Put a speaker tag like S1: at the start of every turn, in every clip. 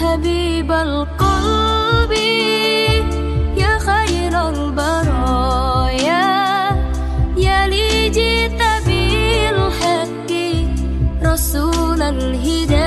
S1: Habib al ya Khair al ya Lijitabil Haki, Rasul al Hidayah.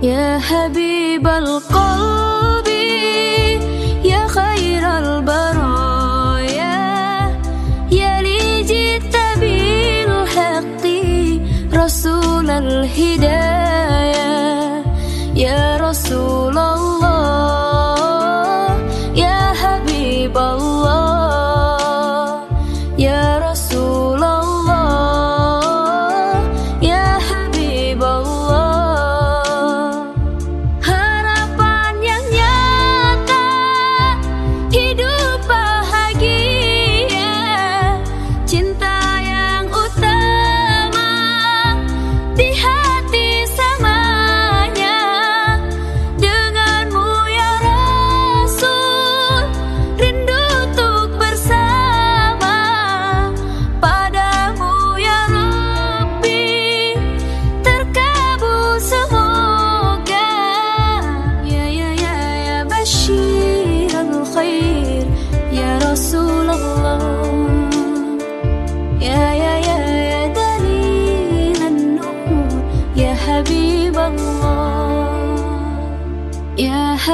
S1: Ya Habib al Ya Khair al Barooh, Ya Lijit al Haki, Rasul Hidayah, Ya Rasulullah, Ya Habib al